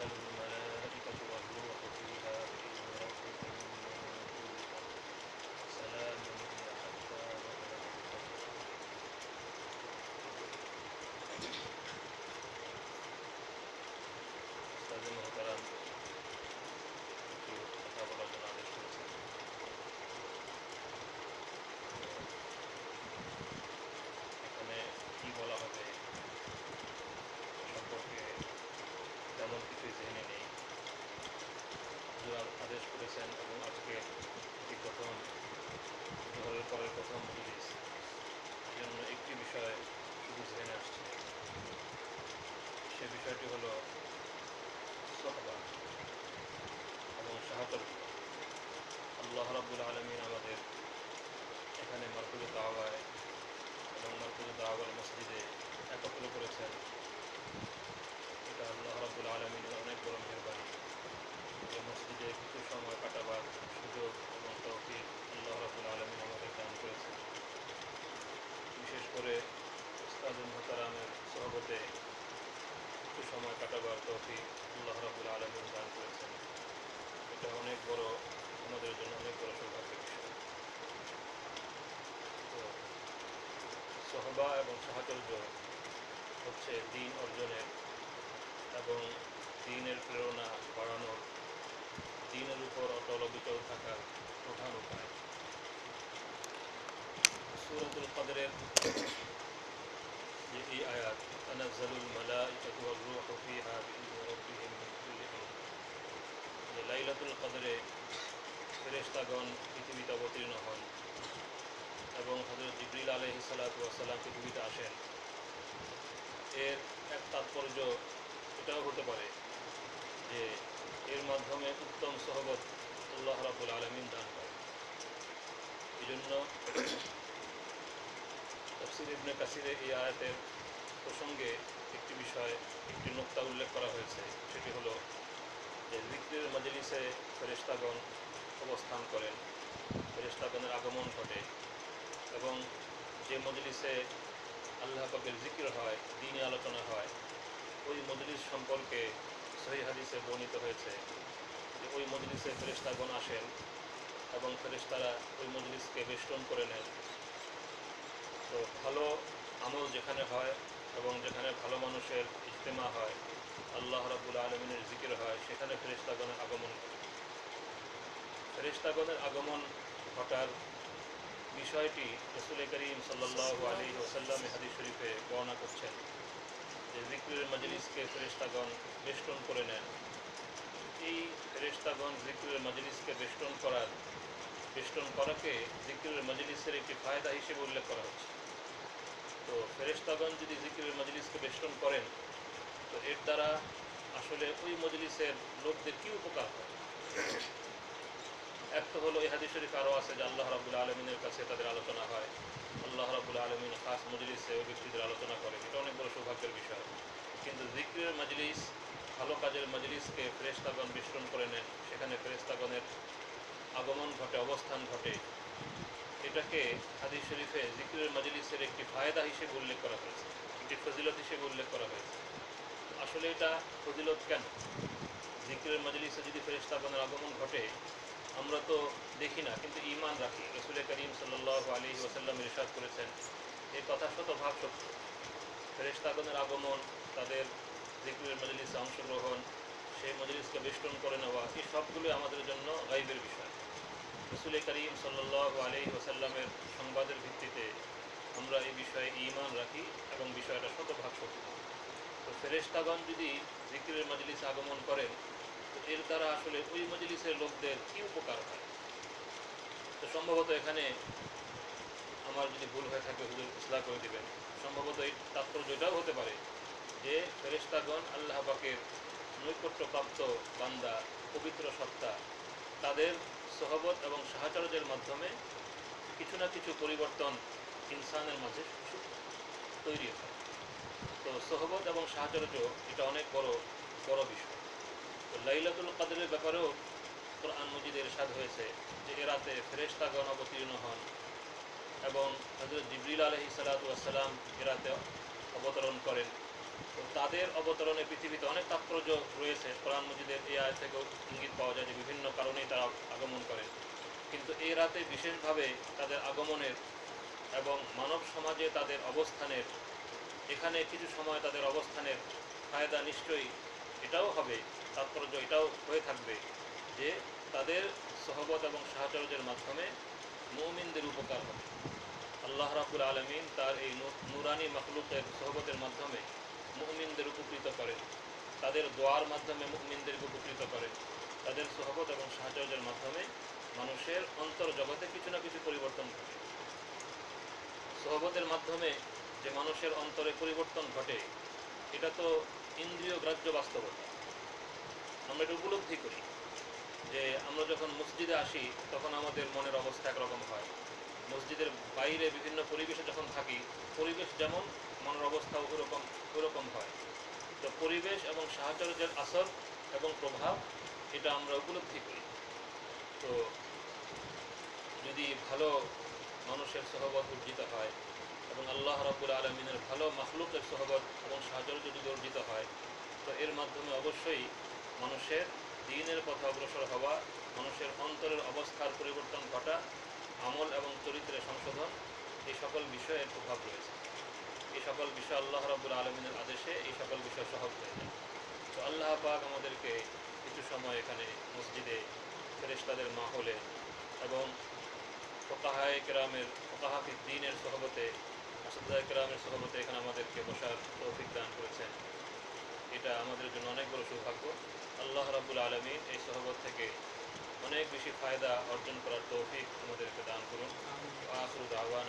네. করার কথা মজলিস জন্য একটি বিষয় বুঝে আসছে। সে বিষয়টি হলো সহবা এবং সাহাতর আল্লাহ রাবুল আলমিন আমাদের এখানে মারকুজ দাওয়ায় এবং মারকুজ দাওয়ার মসজিদে একত্র করেছেন। এটা আল্লাহ রাবুল আলমিনের অনেক বড় মেহরবানি। যে মসজিদে কিছু সময় কাটাবার সুযোগ এবং তৌফিক আল্লাহ রাবুল আলমিন আমাদের করেছেন বিশেষ করে উস্তাদুল মোহতারামের সহবতে কিছু সময় কাটাবার তৌফিক আল্লাহ রাব্বুল আলমিন দান করেছেন এটা অনেক বড় আমাদের জন্য অনেক বড় সৌভাগ্যের বিষয় তো সহবা এবং সাহচর্য হচ্ছে দিন অর্জনের এবং দিনের প্রেরণা বাড়ানোর দিনের উপর অটল অবিচল থাকার প্রধান উপায় সুরতুল কদরের যে এই আয়াত তানাজ্জালুল মালাইকাতু ওয়ার যে লাইলাতুল কদরে ফেরেশতাগণ পৃথিবীতে অবতীর্ণ হন এবং হযরত জিবরিল আলাইহিস সালাতু ওয়াস সালাম পৃথিবীতে আসেন। এর এক তাৎপর্য এটাও হতে পারে যে এর মাধ্যমে উত্তম সহবত আল্লাহ রাবুল আলমিন দান করে এই জন্য তফসির ইবনে কাসিরে এই আয়াতের প্রসঙ্গে একটি বিষয়, একটি নোক্তা উল্লেখ করা হয়েছে। সেটি হলো যে জিক্রের মজলিসে ফেরেশতাগণ অবস্থান করেন। ফেরেশতাগণের আগমন ঘটে এবং যে মজলিসে আল্লাহ পাকের জিকির হয় দিনে আলোচনা হয়, ওই মজলিস সম্পর্কে সহি হাদিসে বর্ণিত হয়েছে যে ওই মজলিসে ফেরেশতাগণ আসেন এবং ফেরেশতারা ওই মজলিসকে বেষ্টন করে নেন। তো ভালো আমল যেখানে হয় এবং যেখানে ভালো মানুষের ইজতেমা হয়, আল্লাহ রাবুল আলমিনের জিকির হয়, সেখানে ফেরেশতাগণের আগমন ঘটে ফেরেশতাগণের আগমন ঘটার বিষয়টি রসুল করিম সাল্লাহ আলী ওসাল্লাম হাদিস শরীফে বর্ণনা করছেন যে জিক্রের মজলিসকে ফেরেশতাগণ বেষ্টন করে নেন। এই ফেরেশতাগণ জিক্রের মজলিসকে বেষ্টন করার, বেষ্টন করাকে জিক্রের মজলিসের একটি ফায়দা হিসেবে উল্লেখ করা হচ্ছে। তো ফেরেশতাগণ যদি জিক্রের মজলিসকে বেষ্টন করেন, তো এর দ্বারা আসলে ওই মজলিসের লোকদের কী উপকার হয়? এক তো হলো এই হাদিস শরীফ আরও আছে যে আল্লাহ রাবুল আলমিনের কাছে তাদের আলোচনা হয়। আল্লাহ রাবুল আলমিন খাস মজলিসে ওই ব্যক্তিদের আলোচনা করে এটা অনেক বড় সৌভাগ্যের বিষয়। কিন্তু জিক্রের মজলিস, ভালো কাজের মজলিসকে ফেরেস্তাগণ বিস্ফোরণ করে নেন। সেখানে ফেরেস্তাগণের আগমন ঘটে, অবস্থান ঘটে। এটাকে হাদিস শরীফে জিক্রের মাজলিসের একটি ফায়দা হিসেবে উল্লেখ করা হয়েছে, একটি ফজিলত হিসেবে উল্লেখ করা হয়েছে। আসলে এটা ফজিলত কেন? জিক্রের মজলিসে যদি ফেরেস্তাগণের আগমন ঘটে, আমরা তো দেখি না, কিন্তু ইমান রাখি। রসুল করিম সাল্লাহ আলী ওসাল্লাম ইরশাদ করেছেন এই কথা শতভাগ সত্য। ফেরেশতাগণের আগমন, তাদের জিকুরের মজলিসে অংশগ্রহণ, সেই মজলিসকে বেষ্টন করে নেওয়া, এই সবগুলোই আমাদের জন্য গাইবের বিষয়। রসুল করিম সাল্লাহ আলী ওসাল্লামের সংবাদের ভিত্তিতে আমরা এই বিষয়ে ইমান রাখি এবং বিষয়টা শতভাগ সত্য তো ফেরেশতাগণ যদি জিকিরের মজলিসে আগমন করেন, তো এর দ্বারা আসলে ওই মজলিসের লোকদের কী উপকার হয়? তো সম্ভবত এখানে আমার যদি ভুল হয়ে থাকে, হুজুর ইসলাম করে দিবেন। সম্ভবত এই তাৎপর্য এটাও হতে পারে যে ফেরেশতাগণ আল্লাহ পাকের নৈকট্যপ্রাপ্ত বান্দা, পবিত্র সত্তা, তাদের সহবত এবং সাহাচর্যের মাধ্যমে কিছু না কিছু পরিবর্তন ইনসানের মাঝে তৈরি হয়। তো সহবত এবং সাহাচর্য এটা অনেক বড় বড় বিষয়। তো লাইলাতুল কাদরের ব্যাপারেও কোরআন মজিদের সাদ হয়েছে যে এ রাতে ফেরেশতাগণ অবতীর্ণ হন এবং হজরত জিবরিল আলহি সালাতাম এ রাতে অবতরণ করেন। তাদের অবতরণে পৃথিবীতে অনেক তাৎপর্য রয়েছে। কোরআন মজিদের এই আয় থেকেও ইঙ্গিত পাওয়া যায় যে বিভিন্ন কারণেই তারা আগমন করেন কিন্তু এই রাতে বিশেষভাবে তাদের আগমনের এবং মানব সমাজে তাদের অবস্থানের, এখানে কিছু সময় তাদের অবস্থানের ফায়দা নিশ্চয়ই এটাও হবে, তাৎপর্য এটাও হয়ে থাকবে যে তাদের সহবত এবং সাহচর্যের মাধ্যমে মৌমিনদের উপকার হবে। আল্লাহ রাবুল আলমিন তার এই নুরানি মখলুকের সহবতের মাধ্যমে মুমিনদের উপকৃত করেন তাদের দোয়ার মাধ্যমে মুমিনদেরকে উপকৃত করেন তাদের সহবত এবং সাহচর্যের মাধ্যমে মানুষের অন্তর জগতে কিছু না কিছু পরিবর্তন ঘটে। সহবতের মাধ্যমে যে মানুষের অন্তরে পরিবর্তন ঘটে, এটা তো ইন্দ্রিয় গ্রাহ্য বাস্তবতা। আমরা এটা উপলব্ধি করি যে আমরা যখন মসজিদে আসি, তখন আমাদের মনের অবস্থা একরকম হয়। মসজিদের বাইরে বিভিন্ন পরিবেশে যখন থাকি, পরিবেশ যেমন মনের অবস্থা ওরকম ওরকম হয়। তো পরিবেশ এবং সাহচর্যের আসর এবং প্রভাব এটা আমরা উপলব্ধি করি। তো যদি ভালো মানুষের সহবত অর্জিত হয় এবং আল্লাহ রাবুল আলমিনের ভালো মাখলুকের সহবত এবং সাহচর্য যদি অর্জিত হয়, তো এর মাধ্যমে অবশ্যই মানুষের দিনের পথে অগ্রসর হওয়া, মানুষের অন্তরের অবস্থার পরিবর্তন ঘটা, আমল এবং চরিত্রের সংশোধন এই সকল বিষয়ের প্রভাব রয়েছে। এই সকল বিষয় আল্লাহ রাবুল আলমিনের আদেশে এই সকল বিষয় সহজ হয়ে যায়। তো আল্লাহ পাক আমাদেরকে কিছু সময় এখানে মসজিদে ফেরেশতাদের মাহলে এবং ফোকাহায় কেরামের ফোকাহাফি দিনের সহবতে আসাদায় কেরামের সহবতে এখানে আমাদেরকে বসার তৌফিক দান করেছেন। এটা আমাদের জন্য অনেক বড় সৌভাগ্য। আল্লাহ রাবুল আলমিন এই সহবত থেকে অনেক বেশি ফায়দা অর্জন করার তৌফিক আমাদেরকে দান করুন। আখরুদ আওয়ান